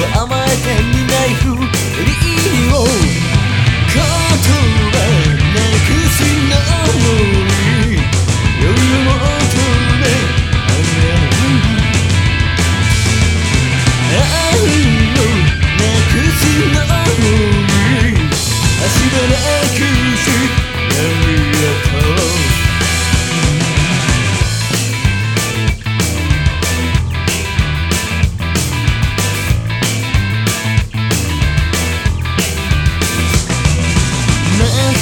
I'm a.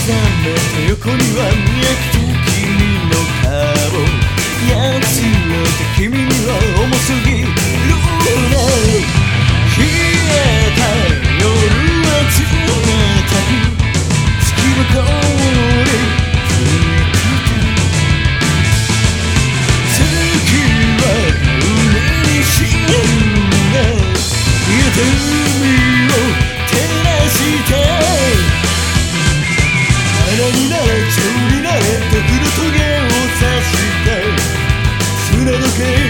さめた横には見えく君の顔やつれて君には重すぎるね冷えた夜は冷たい。月の氷月は海に沈んで海を good.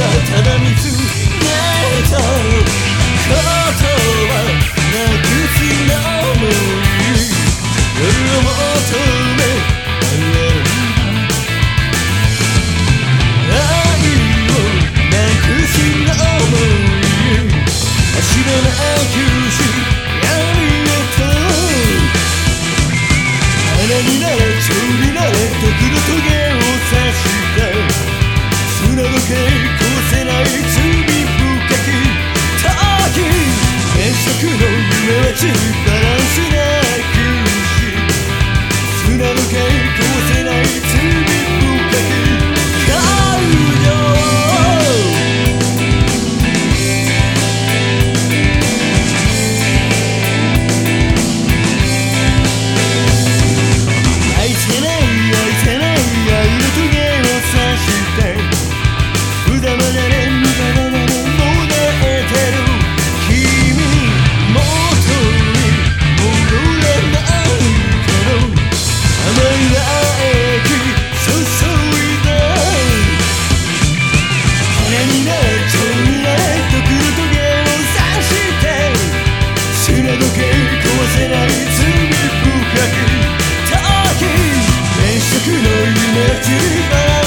ただ見つめたことはなくすのもいい夜を求め愛をなくしのもいい足でなく to 夢違う